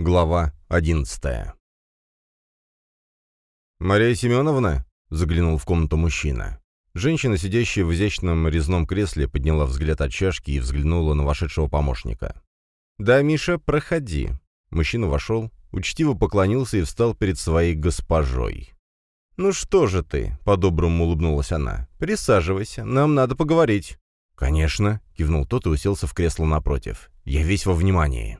Глава одиннадцатая. «Мария Семеновна?» — заглянул в комнату мужчина. Женщина, сидящая в изящном резном кресле, подняла взгляд от чашки и взглянула на вошедшего помощника. «Да, Миша, проходи». Мужчина вошел, учтиво поклонился и встал перед своей госпожой. «Ну что же ты?» — по-доброму улыбнулась она. «Присаживайся, нам надо поговорить». «Конечно», — кивнул тот и уселся в кресло напротив. «Я весь во внимании».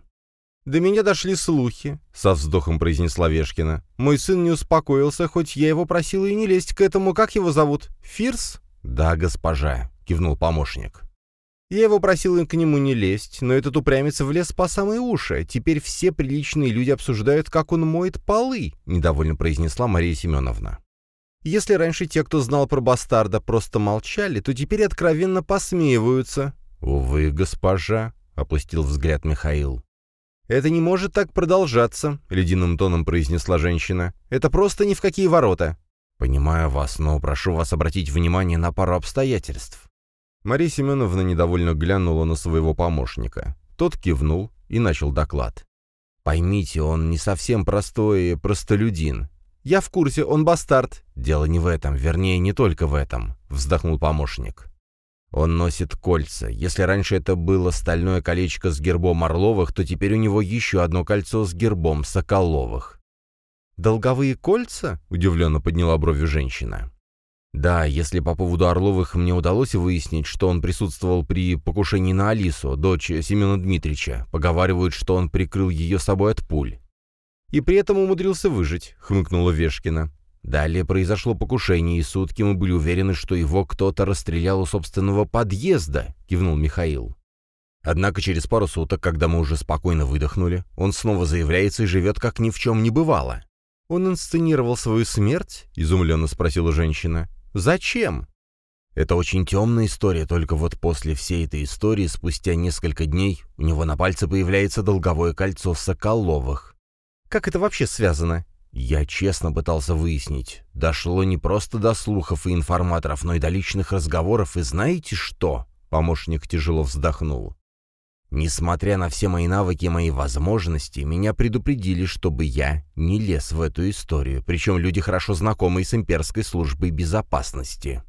«До меня дошли слухи», — со вздохом произнесла Вешкина. «Мой сын не успокоился, хоть я его просила и не лезть к этому. Как его зовут? Фирс?» «Да, госпожа», — кивнул помощник. Я его просил к нему не лезть, но этот упрямец влез по самые уши. Теперь все приличные люди обсуждают, как он моет полы», — недовольно произнесла Мария Семеновна. «Если раньше те, кто знал про бастарда, просто молчали, то теперь откровенно посмеиваются». «Увы, госпожа», — опустил взгляд Михаил. «Это не может так продолжаться», — ледяным тоном произнесла женщина. «Это просто ни в какие ворота». «Понимаю вас, но прошу вас обратить внимание на пару обстоятельств». Мария Семеновна недовольно глянула на своего помощника. Тот кивнул и начал доклад. «Поймите, он не совсем простой простолюдин. Я в курсе, он бастард. Дело не в этом, вернее, не только в этом», — вздохнул помощник. Он носит кольца. Если раньше это было стальное колечко с гербом Орловых, то теперь у него еще одно кольцо с гербом Соколовых. «Долговые кольца?» — удивленно подняла брови женщина. «Да, если по поводу Орловых мне удалось выяснить, что он присутствовал при покушении на Алису, дочь Семена Дмитрича, поговаривают, что он прикрыл ее собой от пуль». «И при этом умудрился выжить», — хмыкнула Вешкина. Далее произошло покушение, и сутки мы были уверены, что его кто-то расстрелял у собственного подъезда, кивнул Михаил. Однако через пару суток, когда мы уже спокойно выдохнули, он снова заявляется и живет, как ни в чем не бывало. «Он инсценировал свою смерть?» — изумленно спросила женщина. «Зачем?» Это очень темная история, только вот после всей этой истории, спустя несколько дней, у него на пальце появляется долговое кольцо Соколовых. «Как это вообще связано?» Я честно пытался выяснить. Дошло не просто до слухов и информаторов, но и до личных разговоров, и знаете что? Помощник тяжело вздохнул. Несмотря на все мои навыки и мои возможности, меня предупредили, чтобы я не лез в эту историю, причем люди, хорошо знакомые с имперской службой безопасности.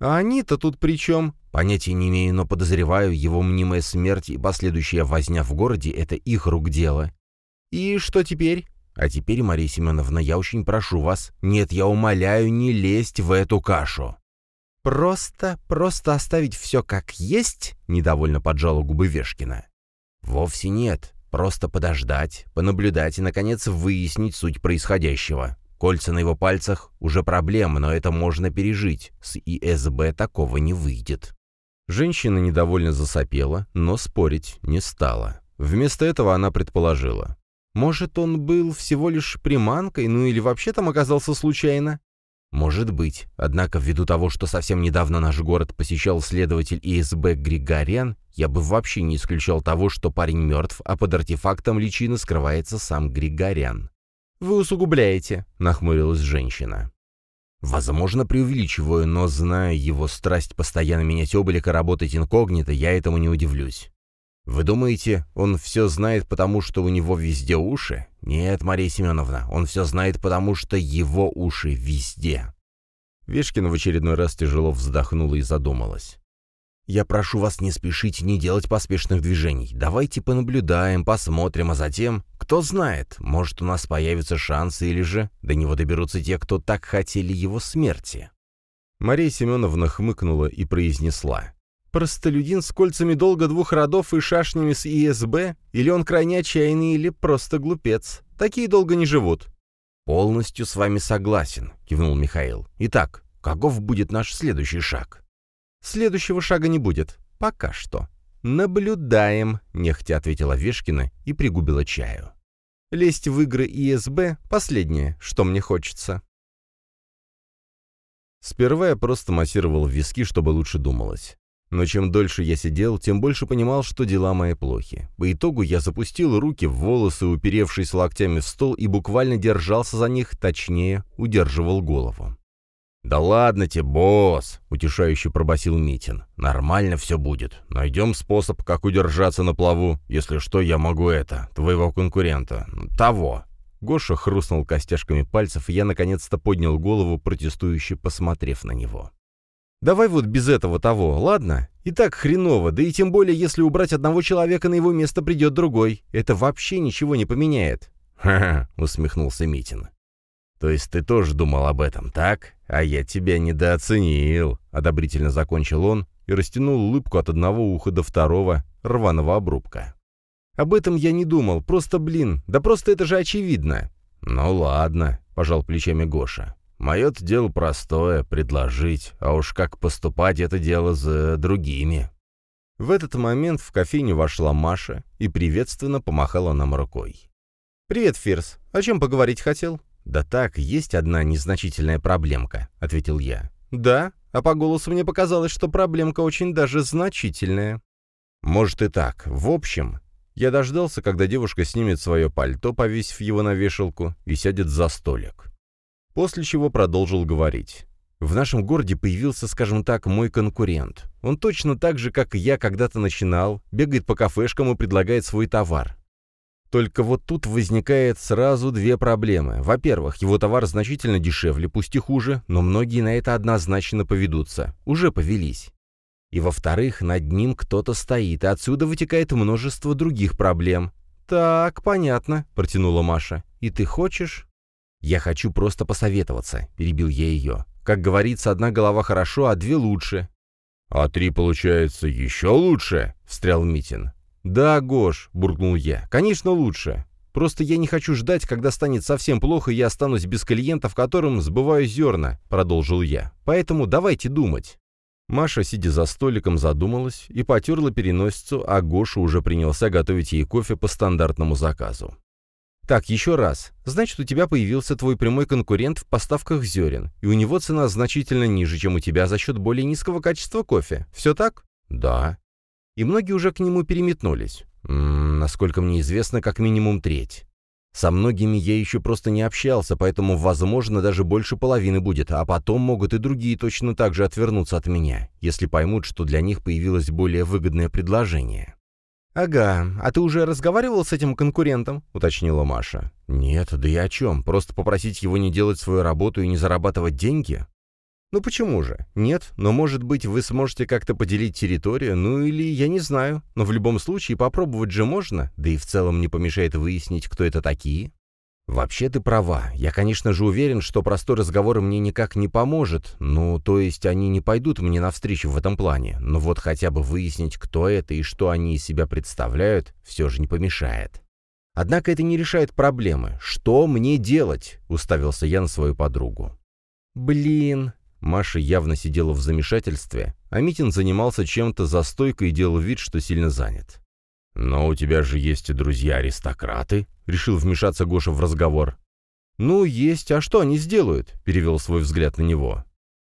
А они-то тут при чем? Понятия не имею, но подозреваю, его мнимая смерть и последующая возня в городе — это их рук дело. И что теперь? А теперь, Мария Семеновна, я очень прошу вас, нет, я умоляю, не лезть в эту кашу. Просто, просто оставить все как есть? Недовольно поджала губы Вешкина. Вовсе нет. Просто подождать, понаблюдать и, наконец, выяснить суть происходящего. Кольца на его пальцах уже проблема, но это можно пережить. С ИСБ такого не выйдет. Женщина недовольно засопела, но спорить не стала. Вместо этого она предположила. Может, он был всего лишь приманкой, ну или вообще там оказался случайно? Может быть. Однако, ввиду того, что совсем недавно наш город посещал следователь ИСБ Григорян, я бы вообще не исключал того, что парень мертв, а под артефактом личины скрывается сам Григорян. «Вы усугубляете», — нахмурилась женщина. «Возможно, преувеличиваю, но, зная его страсть постоянно менять облик и работать инкогнито, я этому не удивлюсь. Вы думаете, он все знает, потому что у него везде уши? Нет, Мария Семеновна, он все знает, потому что его уши везде. Вешкина в очередной раз тяжело вздохнула и задумалась. «Я прошу вас не спешить, не делать поспешных движений. Давайте понаблюдаем, посмотрим, а затем, кто знает, может, у нас появятся шансы или же до него доберутся те, кто так хотели его смерти». Мария Семеновна хмыкнула и произнесла. Простолюдин с кольцами долга двух родов и шашнями с ИСБ? Или он крайне отчаянный, или просто глупец? Такие долго не живут». «Полностью с вами согласен», — кивнул Михаил. «Итак, каков будет наш следующий шаг?» «Следующего шага не будет. Пока что». «Наблюдаем», — нехотя ответила Вешкина и пригубила чаю. «Лезть в игры ИСБ — последнее, что мне хочется». Сперва я просто массировал виски, чтобы лучше думалось. Но чем дольше я сидел, тем больше понимал, что дела мои плохи. По итогу я запустил руки в волосы, уперевшись локтями в стол, и буквально держался за них, точнее, удерживал голову. «Да ладно тебе, босс!» — утешающе пробасил Митин. «Нормально все будет. Найдем способ, как удержаться на плаву. Если что, я могу это, твоего конкурента. Того!» Гоша хрустнул костяшками пальцев, и я наконец-то поднял голову, протестующе посмотрев на него. «Давай вот без этого того, ладно? И так хреново, да и тем более, если убрать одного человека, на его место придет другой. Это вообще ничего не поменяет». «Ха-ха», — усмехнулся Митин. «То есть ты тоже думал об этом, так? А я тебя недооценил», — одобрительно закончил он и растянул улыбку от одного уха до второго рваного обрубка. «Об этом я не думал, просто, блин, да просто это же очевидно». «Ну ладно», — пожал плечами Гоша. «Мое-то дело простое — предложить, а уж как поступать — это дело за другими». В этот момент в кофейню вошла Маша и приветственно помахала нам рукой. «Привет, Фирс. О чем поговорить хотел?» «Да так, есть одна незначительная проблемка», — ответил я. «Да? А по голосу мне показалось, что проблемка очень даже значительная». «Может и так. В общем...» Я дождался, когда девушка снимет свое пальто, повесив его на вешалку, и сядет за столик. После чего продолжил говорить. В нашем городе появился, скажем так, мой конкурент. Он точно так же, как и я когда-то начинал, бегает по кафешкам и предлагает свой товар. Только вот тут возникает сразу две проблемы. Во-первых, его товар значительно дешевле, пусть и хуже, но многие на это однозначно поведутся. Уже повелись. И во-вторых, над ним кто-то стоит, и отсюда вытекает множество других проблем. «Так, понятно», — протянула Маша. «И ты хочешь?» «Я хочу просто посоветоваться», — перебил я ее. «Как говорится, одна голова хорошо, а две лучше». «А три, получается, еще лучше?» — встрял Митин. «Да, Гош», — буркнул я, — «конечно лучше. Просто я не хочу ждать, когда станет совсем плохо, и я останусь без клиентов, которым сбываю зерна», — продолжил я. «Поэтому давайте думать». Маша, сидя за столиком, задумалась и потерла переносицу, а Гоша уже принялся готовить ей кофе по стандартному заказу. «Так, еще раз. Значит, у тебя появился твой прямой конкурент в поставках зерен, и у него цена значительно ниже, чем у тебя за счет более низкого качества кофе. Все так?» «Да» и многие уже к нему переметнулись. М -м, насколько мне известно, как минимум треть. Со многими я еще просто не общался, поэтому, возможно, даже больше половины будет, а потом могут и другие точно так же отвернуться от меня, если поймут, что для них появилось более выгодное предложение. «Ага, а ты уже разговаривал с этим конкурентом?» — уточнила Маша. «Нет, да и о чем? Просто попросить его не делать свою работу и не зарабатывать деньги?» Ну почему же? Нет, но может быть вы сможете как-то поделить территорию, ну или я не знаю. Но в любом случае попробовать же можно, да и в целом не помешает выяснить, кто это такие. Вообще ты права. Я, конечно же, уверен, что простой разговор мне никак не поможет. Ну, то есть они не пойдут мне навстречу в этом плане. Но вот хотя бы выяснить, кто это и что они из себя представляют, все же не помешает. Однако это не решает проблемы. Что мне делать? Уставился я на свою подругу. Блин, Маша явно сидела в замешательстве, а Митин занимался чем-то за стойкой и делал вид, что сильно занят. «Но у тебя же есть друзья-аристократы», — решил вмешаться Гоша в разговор. «Ну, есть, а что они сделают?» — перевел свой взгляд на него.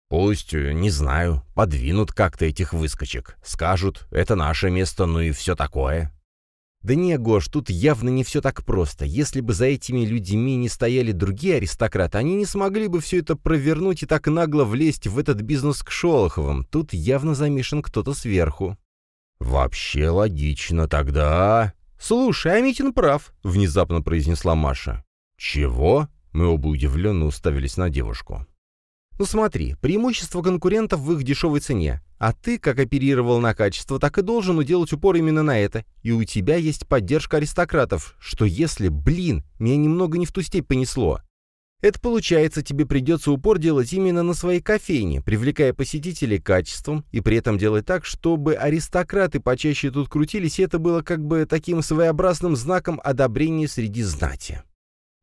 «Пусть, э, не знаю, подвинут как-то этих выскочек. Скажут, это наше место, ну и все такое». Да не, Гош, тут явно не все так просто. Если бы за этими людьми не стояли другие аристократы, они не смогли бы все это провернуть и так нагло влезть в этот бизнес к Шолоховым. Тут явно замешан кто-то сверху. «Вообще логично тогда...» «Слушай, а Митин прав», — внезапно произнесла Маша. «Чего?» — мы оба удивленно уставились на девушку. Ну смотри, преимущество конкурентов в их дешевой цене. А ты, как оперировал на качество, так и должен уделать упор именно на это. И у тебя есть поддержка аристократов, что если, блин, меня немного не в ту степь понесло. Это получается, тебе придется упор делать именно на своей кофейне, привлекая посетителей качеством, и при этом делать так, чтобы аристократы почаще тут крутились, и это было как бы таким своеобразным знаком одобрения среди знати.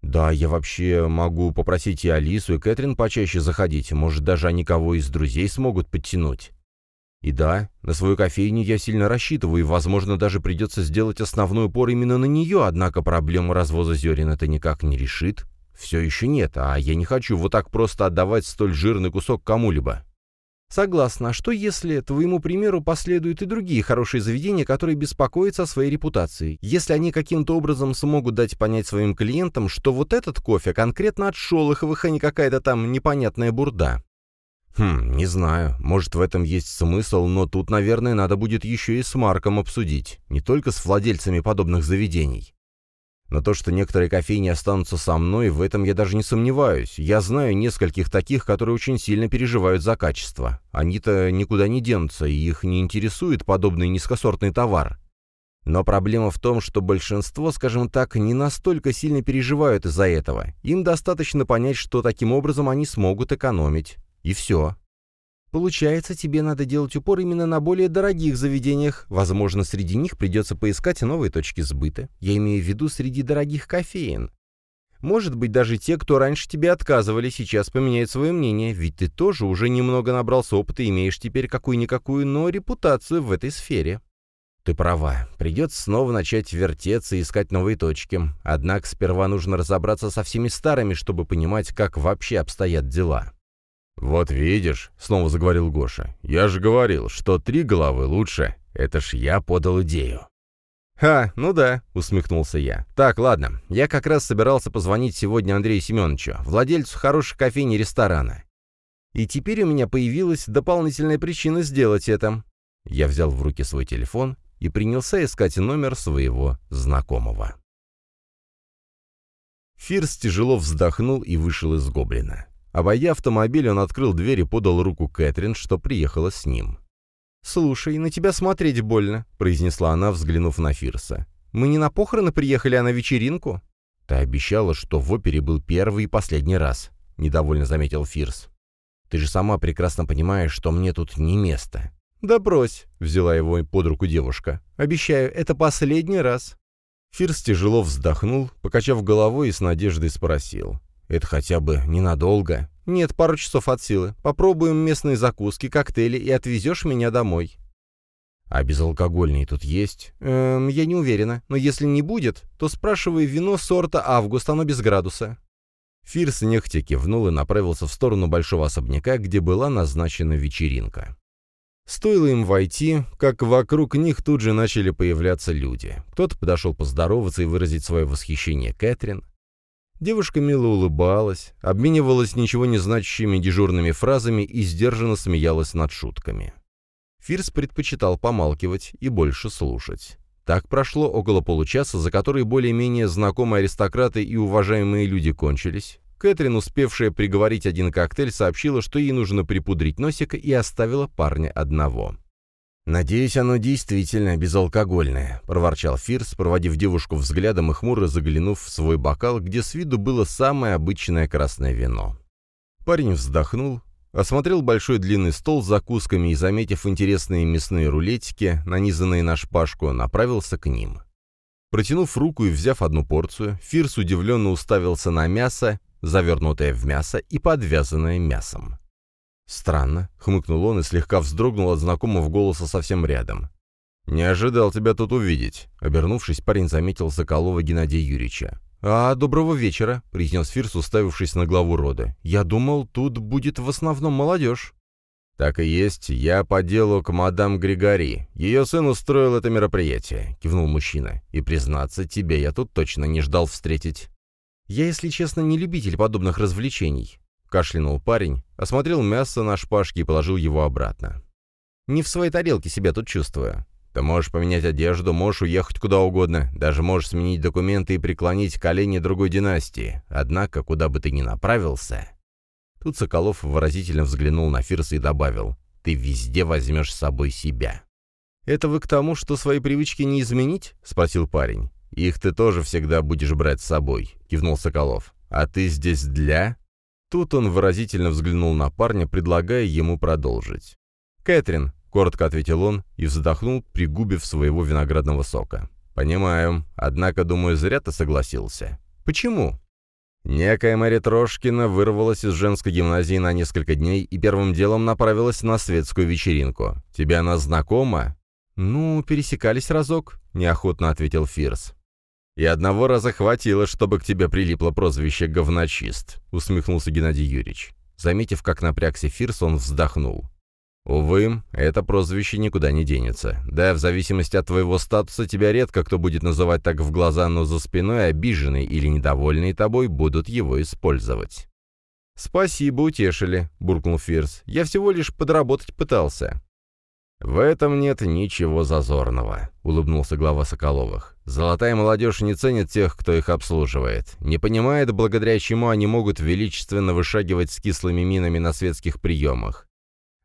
«Да, я вообще могу попросить и Алису, и Кэтрин почаще заходить, может, даже они кого из друзей смогут подтянуть». И да, на свою кофейню я сильно рассчитываю, и, возможно, даже придется сделать основной упор именно на нее, однако проблему развоза зерен это никак не решит. Все еще нет, а я не хочу вот так просто отдавать столь жирный кусок кому-либо. Согласна. А что если твоему примеру последуют и другие хорошие заведения, которые беспокоятся о своей репутации? Если они каким-то образом смогут дать понять своим клиентам, что вот этот кофе конкретно от Шолоховых, а не какая-то там непонятная бурда. «Хм, не знаю. Может, в этом есть смысл, но тут, наверное, надо будет еще и с Марком обсудить, не только с владельцами подобных заведений. Но то, что некоторые кофейни останутся со мной, в этом я даже не сомневаюсь. Я знаю нескольких таких, которые очень сильно переживают за качество. Они-то никуда не денутся, и их не интересует подобный низкосортный товар. Но проблема в том, что большинство, скажем так, не настолько сильно переживают из-за этого. Им достаточно понять, что таким образом они смогут экономить. И все. Получается, тебе надо делать упор именно на более дорогих заведениях. Возможно, среди них придется поискать новые точки сбыта. Я имею в виду среди дорогих кофеин. Может быть, даже те, кто раньше тебе отказывали, сейчас поменяют свое мнение, ведь ты тоже уже немного набрался опыта и имеешь теперь какую-никакую, но репутацию в этой сфере. Ты права. Придется снова начать вертеться и искать новые точки. Однако сперва нужно разобраться со всеми старыми, чтобы понимать, как вообще обстоят дела. «Вот видишь», — снова заговорил Гоша, — «я же говорил, что три головы лучше. Это ж я подал идею». «Ха, ну да», — усмехнулся я. «Так, ладно, я как раз собирался позвонить сегодня Андрею Семеновичу, владельцу хорошей кофейни ресторана. И теперь у меня появилась дополнительная причина сделать это». Я взял в руки свой телефон и принялся искать номер своего знакомого. Фирс тяжело вздохнул и вышел из гоблина. Обойдя автомобиль, он открыл дверь и подал руку Кэтрин, что приехала с ним. «Слушай, на тебя смотреть больно», — произнесла она, взглянув на Фирса. «Мы не на похороны приехали, а на вечеринку?» «Ты обещала, что в опере был первый и последний раз», — недовольно заметил Фирс. «Ты же сама прекрасно понимаешь, что мне тут не место. «Да брось», — взяла его под руку девушка. «Обещаю, это последний раз». Фирс тяжело вздохнул, покачав головой и с надеждой спросил. «Это хотя бы ненадолго?» «Нет, пару часов от силы. Попробуем местные закуски, коктейли и отвезешь меня домой». «А безалкогольные тут есть?» «Эм, я не уверена. Но если не будет, то спрашивай вино сорта «Август», оно без градуса». Фирс нехотя кивнул и направился в сторону большого особняка, где была назначена вечеринка. Стоило им войти, как вокруг них тут же начали появляться люди. Кто-то подошел поздороваться и выразить свое восхищение Кэтрин. Девушка мило улыбалась, обменивалась ничего не значащими дежурными фразами и сдержанно смеялась над шутками. Фирс предпочитал помалкивать и больше слушать. Так прошло около получаса, за которые более-менее знакомые аристократы и уважаемые люди кончились, Кэтрин, успевшая приговорить один коктейль, сообщила, что ей нужно припудрить носик и оставила парня одного. «Надеюсь, оно действительно безалкогольное», — проворчал Фирс, проводив девушку взглядом и хмуро заглянув в свой бокал, где с виду было самое обычное красное вино. Парень вздохнул, осмотрел большой длинный стол с закусками и, заметив интересные мясные рулетики, нанизанные на шпажку, направился к ним. Протянув руку и взяв одну порцию, Фирс удивленно уставился на мясо, завернутое в мясо и подвязанное мясом. «Странно», — хмыкнул он и слегка вздрогнул от знакомого голоса совсем рядом. «Не ожидал тебя тут увидеть», — обернувшись, парень заметил Соколова Геннадия Юрьевича. «А, доброго вечера», — произнес Фирс, уставившись на главу рода. «Я думал, тут будет в основном молодежь». «Так и есть. Я по делу к мадам Григори. Ее сын устроил это мероприятие», — кивнул мужчина. «И, признаться, тебя я тут точно не ждал встретить». «Я, если честно, не любитель подобных развлечений», — кашлянул парень, осмотрел мясо на шпажке и положил его обратно. «Не в своей тарелке себя тут чувствую. Ты можешь поменять одежду, можешь уехать куда угодно, даже можешь сменить документы и преклонить колени другой династии. Однако, куда бы ты ни направился...» Тут Соколов выразительно взглянул на Фирса и добавил, «Ты везде возьмешь с собой себя». «Это вы к тому, что свои привычки не изменить?» — спросил парень. «Их ты тоже всегда будешь брать с собой», — кивнул Соколов. «А ты здесь для...» Тут он выразительно взглянул на парня, предлагая ему продолжить. «Кэтрин», — коротко ответил он и вздохнул, пригубив своего виноградного сока. «Понимаю. Однако, думаю, зря ты согласился». «Почему?» Некая Мэри Трошкина вырвалась из женской гимназии на несколько дней и первым делом направилась на светскую вечеринку. Тебе она знакома? «Ну, пересекались разок», — неохотно ответил Фирс. «И одного раза хватило, чтобы к тебе прилипло прозвище «говночист», — усмехнулся Геннадий Юрьевич. Заметив, как напрягся Фирс, он вздохнул. «Увы, это прозвище никуда не денется. Да, в зависимости от твоего статуса тебя редко кто будет называть так в глаза, но за спиной обиженный или недовольный тобой будут его использовать». «Спасибо, утешили», — буркнул Фирс. «Я всего лишь подработать пытался». «В этом нет ничего зазорного», — улыбнулся глава Соколовых. «Золотая молодежь не ценит тех, кто их обслуживает, не понимает, благодаря чему они могут величественно вышагивать с кислыми минами на светских приемах.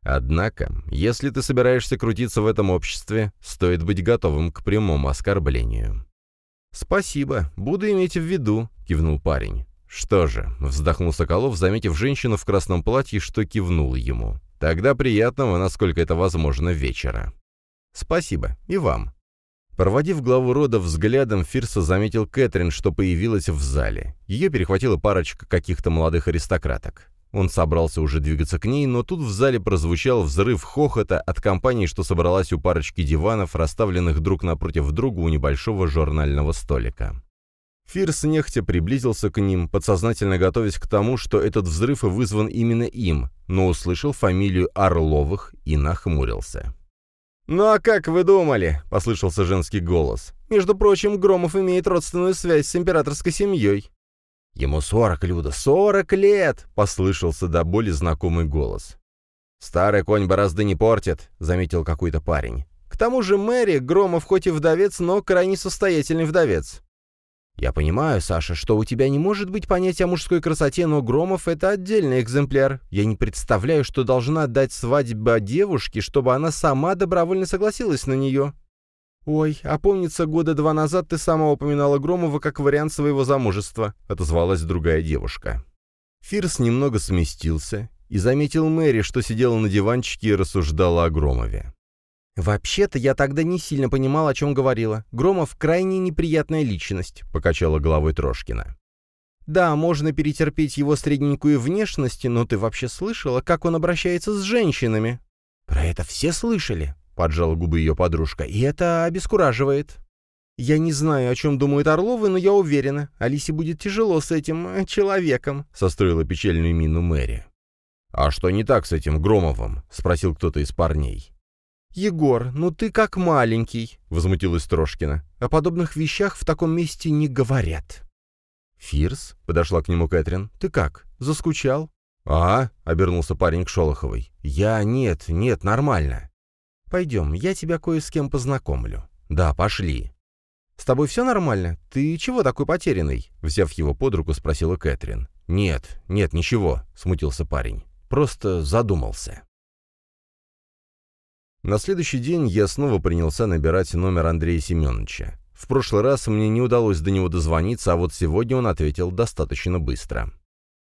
Однако, если ты собираешься крутиться в этом обществе, стоит быть готовым к прямому оскорблению». «Спасибо, буду иметь в виду», — кивнул парень. «Что же», — вздохнул Соколов, заметив женщину в красном платье, что кивнул ему. Тогда приятного, насколько это возможно, вечера. Спасибо. И вам. Проводив главу рода взглядом, Фирса заметил Кэтрин, что появилась в зале. Ее перехватила парочка каких-то молодых аристократок. Он собрался уже двигаться к ней, но тут в зале прозвучал взрыв хохота от компании, что собралась у парочки диванов, расставленных друг напротив друга у небольшого журнального столика. Фирс нехотя приблизился к ним, подсознательно готовясь к тому, что этот взрыв вызван именно им, но услышал фамилию Орловых и нахмурился. «Ну а как вы думали?» — послышался женский голос. «Между прочим, Громов имеет родственную связь с императорской семьей». «Ему сорок, Люда, сорок лет!» — послышался до боли знакомый голос. «Старый конь борозды не портит», — заметил какой-то парень. «К тому же Мэри, Громов хоть и вдовец, но крайне состоятельный вдовец. «Я понимаю, Саша, что у тебя не может быть понятия о мужской красоте, но Громов — это отдельный экземпляр. Я не представляю, что должна дать свадьба девушке, чтобы она сама добровольно согласилась на нее». «Ой, а помнится, года два назад ты сама упоминала Громова как вариант своего замужества», — отозвалась другая девушка. Фирс немного сместился и заметил Мэри, что сидела на диванчике и рассуждала о Громове. «Вообще-то я тогда не сильно понимал, о чем говорила. Громов — крайне неприятная личность», — покачала головой Трошкина. «Да, можно перетерпеть его средненькую внешность, но ты вообще слышала, как он обращается с женщинами?» «Про это все слышали», — поджала губы ее подружка, — «и это обескураживает». «Я не знаю, о чем думают Орловы, но я уверена, Алисе будет тяжело с этим э, человеком», — состроила печальную мину Мэри. «А что не так с этим Громовым?» — спросил кто-то из парней. «Егор, ну ты как маленький», — возмутилась Трошкина. «О подобных вещах в таком месте не говорят». «Фирс?» — подошла к нему Кэтрин. «Ты как? Заскучал?» «А?» — обернулся парень к Шолоховой. «Я... Нет, нет, нормально». «Пойдем, я тебя кое с кем познакомлю». «Да, пошли». «С тобой все нормально? Ты чего такой потерянный?» Взяв его под руку, спросила Кэтрин. «Нет, нет, ничего», — смутился парень. «Просто задумался». На следующий день я снова принялся набирать номер Андрея Семеновича. В прошлый раз мне не удалось до него дозвониться, а вот сегодня он ответил достаточно быстро.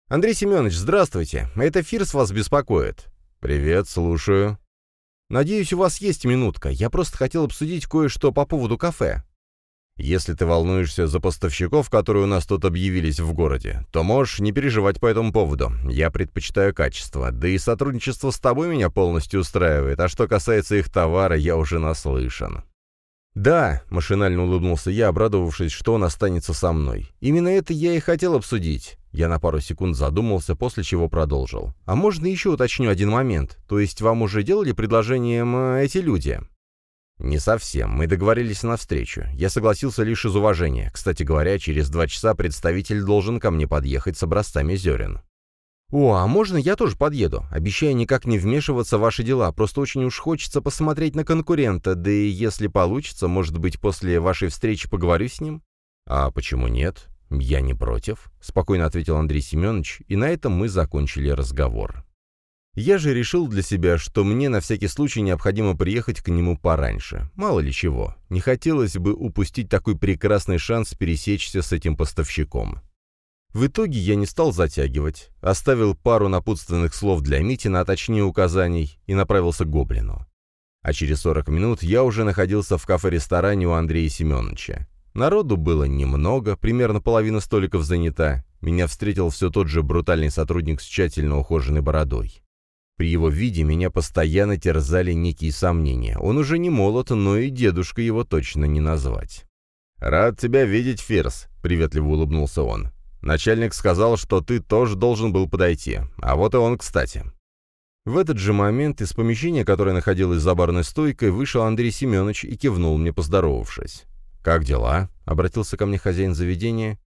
«Андрей Семенович, здравствуйте. Это Фирс вас беспокоит». «Привет, слушаю». «Надеюсь, у вас есть минутка. Я просто хотел обсудить кое-что по поводу кафе». Если ты волнуешься за поставщиков, которые у нас тут объявились в городе, то можешь не переживать по этому поводу. Я предпочитаю качество, да и сотрудничество с тобой меня полностью устраивает, а что касается их товара, я уже наслышан». «Да», — машинально улыбнулся я, обрадовавшись, что он останется со мной. «Именно это я и хотел обсудить». Я на пару секунд задумался, после чего продолжил. «А можно еще уточню один момент? То есть вам уже делали предложение эти люди?» «Не совсем. Мы договорились на встречу. Я согласился лишь из уважения. Кстати говоря, через два часа представитель должен ко мне подъехать с образцами зерен». «О, а можно я тоже подъеду? Обещаю никак не вмешиваться в ваши дела, просто очень уж хочется посмотреть на конкурента, да и если получится, может быть, после вашей встречи поговорю с ним?» «А почему нет? Я не против», — спокойно ответил Андрей Семенович, и на этом мы закончили разговор. Я же решил для себя, что мне на всякий случай необходимо приехать к нему пораньше. Мало ли чего. Не хотелось бы упустить такой прекрасный шанс пересечься с этим поставщиком. В итоге я не стал затягивать, оставил пару напутственных слов для Митина, а точнее указаний, и направился к Гоблину. А через 40 минут я уже находился в кафе-ресторане у Андрея Семеновича. Народу было немного, примерно половина столиков занята. Меня встретил все тот же брутальный сотрудник с тщательно ухоженной бородой. При его виде меня постоянно терзали некие сомнения. Он уже не молод, но и дедушка его точно не назвать. «Рад тебя видеть, Фирс», — приветливо улыбнулся он. «Начальник сказал, что ты тоже должен был подойти. А вот и он, кстати». В этот же момент из помещения, которое находилось за барной стойкой, вышел Андрей Семенович и кивнул мне, поздоровавшись. «Как дела?» — обратился ко мне хозяин заведения.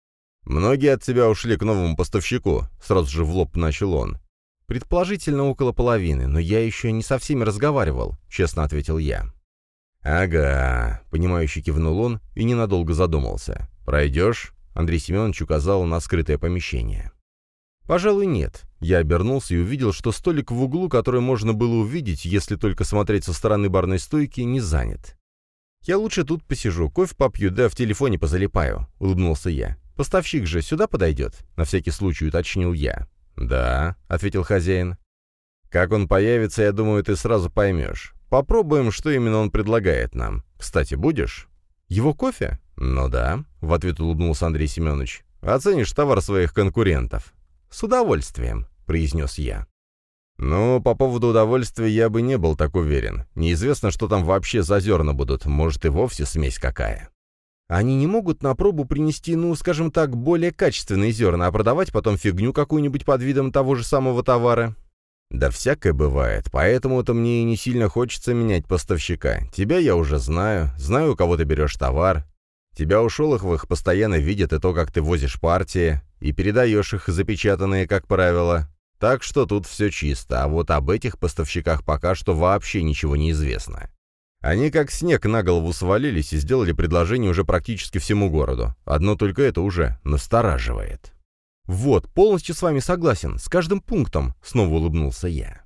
«Многие от тебя ушли к новому поставщику», — сразу же в лоб начал он. «Предположительно, около половины, но я еще не со всеми разговаривал», — честно ответил я. «Ага», — понимающе кивнул он и ненадолго задумался. «Пройдешь?» — Андрей Семенович указал на скрытое помещение. «Пожалуй, нет». Я обернулся и увидел, что столик в углу, который можно было увидеть, если только смотреть со стороны барной стойки, не занят. «Я лучше тут посижу, кофе попью, да в телефоне позалипаю», — улыбнулся я. «Поставщик же сюда подойдет?» — на всякий случай уточнил я. «Да», — ответил хозяин. «Как он появится, я думаю, ты сразу поймешь. Попробуем, что именно он предлагает нам. Кстати, будешь?» «Его кофе?» «Ну да», — в ответ улыбнулся Андрей Семенович. «Оценишь товар своих конкурентов». «С удовольствием», — произнес я. «Ну, по поводу удовольствия я бы не был так уверен. Неизвестно, что там вообще за зерна будут. Может, и вовсе смесь какая». Они не могут на пробу принести, ну, скажем так, более качественные зерна, а продавать потом фигню какую-нибудь под видом того же самого товара. Да всякое бывает, поэтому-то мне и не сильно хочется менять поставщика. Тебя я уже знаю, знаю, у кого ты берешь товар. Тебя у Шолоховых постоянно видят и то, как ты возишь партии, и передаешь их запечатанные, как правило. Так что тут все чисто, а вот об этих поставщиках пока что вообще ничего не известно. Они как снег на голову свалились и сделали предложение уже практически всему городу. Одно только это уже настораживает. «Вот, полностью с вами согласен, с каждым пунктом», — снова улыбнулся я.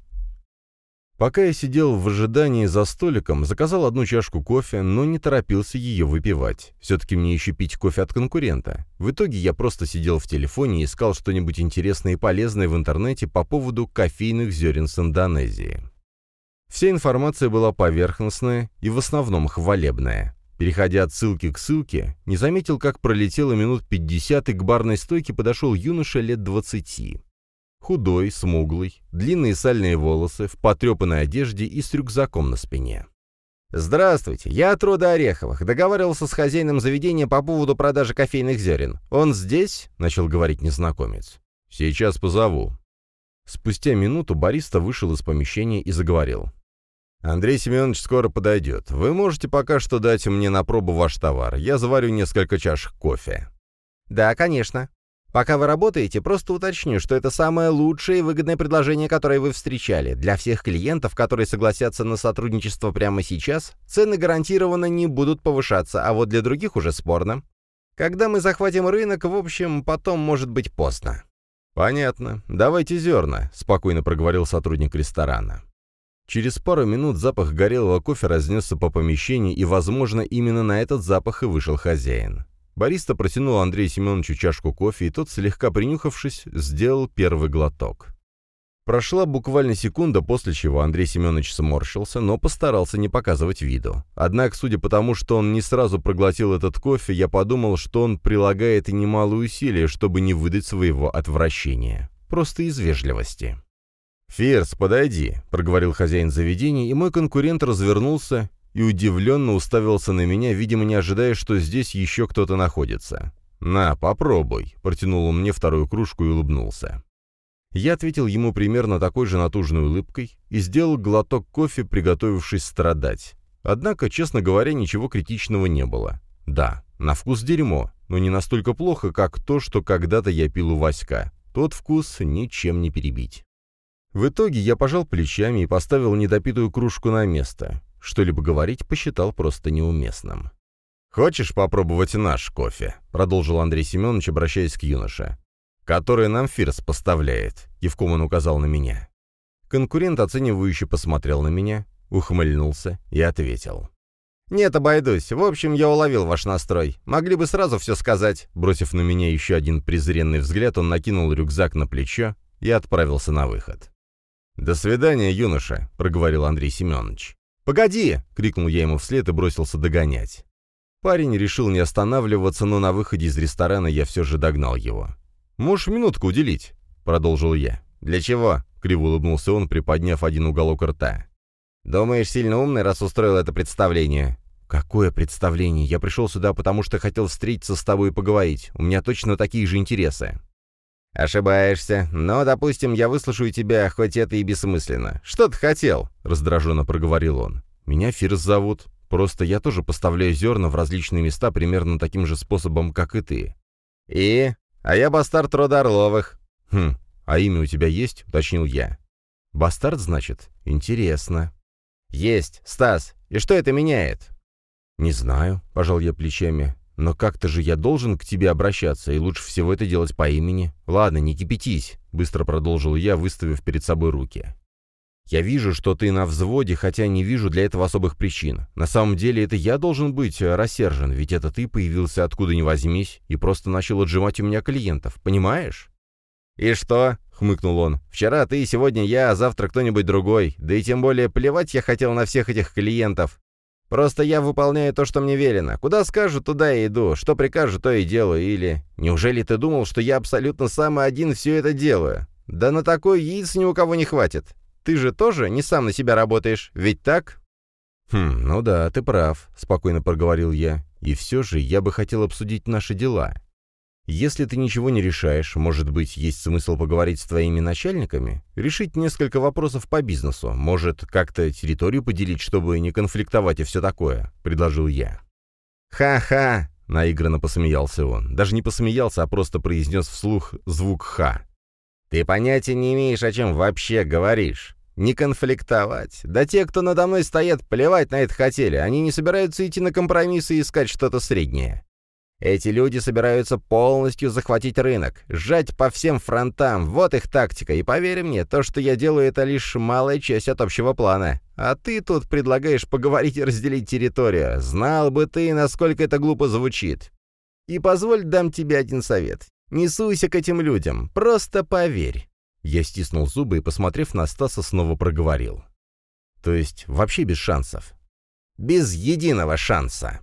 Пока я сидел в ожидании за столиком, заказал одну чашку кофе, но не торопился ее выпивать. Все-таки мне еще пить кофе от конкурента. В итоге я просто сидел в телефоне и искал что-нибудь интересное и полезное в интернете по поводу кофейных зерен с Индонезии. Вся информация была поверхностная и в основном хвалебная. Переходя от ссылки к ссылке, не заметил, как пролетело минут 50, и к барной стойке подошел юноша лет 20. Худой, смуглый, длинные сальные волосы, в потрепанной одежде и с рюкзаком на спине. «Здравствуйте, я от рода Ореховых. Договаривался с хозяином заведения по поводу продажи кофейных зерен. Он здесь?» — начал говорить незнакомец. «Сейчас позову». Спустя минуту бариста вышел из помещения и заговорил. «Андрей Семенович скоро подойдет. Вы можете пока что дать мне на пробу ваш товар. Я заварю несколько чашек кофе». «Да, конечно. Пока вы работаете, просто уточню, что это самое лучшее и выгодное предложение, которое вы встречали. Для всех клиентов, которые согласятся на сотрудничество прямо сейчас, цены гарантированно не будут повышаться, а вот для других уже спорно. Когда мы захватим рынок, в общем, потом может быть поздно». «Понятно. Давайте зерна», — спокойно проговорил сотрудник ресторана. Через пару минут запах горелого кофе разнесся по помещению, и, возможно, именно на этот запах и вышел хозяин. Бариста протянул Андрею Семеновичу чашку кофе, и тот, слегка принюхавшись, сделал первый глоток. Прошла буквально секунда, после чего Андрей Семенович сморщился, но постарался не показывать виду. Однако, судя по тому, что он не сразу проглотил этот кофе, я подумал, что он прилагает и немалые усилия, чтобы не выдать своего отвращения. Просто из вежливости. «Ферс, подойди», — проговорил хозяин заведения, и мой конкурент развернулся и удивленно уставился на меня, видимо, не ожидая, что здесь еще кто-то находится. «На, попробуй», — протянул он мне вторую кружку и улыбнулся. Я ответил ему примерно такой же натужной улыбкой и сделал глоток кофе, приготовившись страдать. Однако, честно говоря, ничего критичного не было. Да, на вкус дерьмо, но не настолько плохо, как то, что когда-то я пил у Васька. Тот вкус ничем не перебить. В итоге я пожал плечами и поставил недопитую кружку на место. Что-либо говорить посчитал просто неуместным. «Хочешь попробовать наш кофе?» — продолжил Андрей Семенович, обращаясь к юноше. «Который нам Фирс поставляет», — Евком он указал на меня. Конкурент оценивающе посмотрел на меня, ухмыльнулся и ответил. «Нет, обойдусь. В общем, я уловил ваш настрой. Могли бы сразу все сказать». Бросив на меня еще один презренный взгляд, он накинул рюкзак на плечо и отправился на выход. «До свидания, юноша», — проговорил Андрей Семенович. «Погоди!» — крикнул я ему вслед и бросился догонять. Парень решил не останавливаться, но на выходе из ресторана я все же догнал его. «Можешь минутку уделить?» — продолжил я. «Для чего?» — криво улыбнулся он, приподняв один уголок рта. «Думаешь, сильно умный, раз устроил это представление?» «Какое представление? Я пришел сюда, потому что хотел встретиться с тобой и поговорить. У меня точно такие же интересы». «Ошибаешься. Но, допустим, я выслушаю тебя, хоть это и бессмысленно. Что ты хотел?» — раздраженно проговорил он. «Меня Фирс зовут. Просто я тоже поставляю зерна в различные места примерно таким же способом, как и ты». «И? «А я бастард рода Орловых». «Хм, а имя у тебя есть?» — уточнил я. «Бастард, значит? Интересно». «Есть, Стас. И что это меняет?» «Не знаю», — пожал я плечами. «Но как-то же я должен к тебе обращаться, и лучше всего это делать по имени. Ладно, не кипятись», — быстро продолжил я, выставив перед собой руки. «Я вижу, что ты на взводе, хотя не вижу для этого особых причин. На самом деле это я должен быть э, рассержен, ведь это ты появился откуда ни возьмись и просто начал отжимать у меня клиентов, понимаешь?» «И что?» — хмыкнул он. «Вчера ты, сегодня я, а завтра кто-нибудь другой. Да и тем более плевать я хотел на всех этих клиентов. Просто я выполняю то, что мне велено. Куда скажут, туда и иду. Что прикажут, то и делаю. Или неужели ты думал, что я абсолютно самый один все это делаю? Да на такой яиц ни у кого не хватит. Ты же тоже не сам на себя работаешь, ведь так?» «Хм, ну да, ты прав», — спокойно проговорил я. «И все же я бы хотел обсудить наши дела. Если ты ничего не решаешь, может быть, есть смысл поговорить с твоими начальниками? Решить несколько вопросов по бизнесу? Может, как-то территорию поделить, чтобы не конфликтовать и все такое?» — предложил я. «Ха-ха!» — наигранно посмеялся он. Даже не посмеялся, а просто произнес вслух звук «ха». «Ты понятия не имеешь, о чем вообще говоришь. Не конфликтовать. Да те, кто надо мной стоят, плевать на это хотели. Они не собираются идти на компромиссы и искать что-то среднее. Эти люди собираются полностью захватить рынок, сжать по всем фронтам, вот их тактика, и поверь мне, то, что я делаю, это лишь малая часть от общего плана. А ты тут предлагаешь поговорить и разделить территорию. Знал бы ты, насколько это глупо звучит. И позволь дам тебе один совет. Не суйся к этим людям, просто поверь». Я стиснул зубы и, посмотрев на Стаса, снова проговорил. «То есть вообще без шансов?» «Без единого шанса».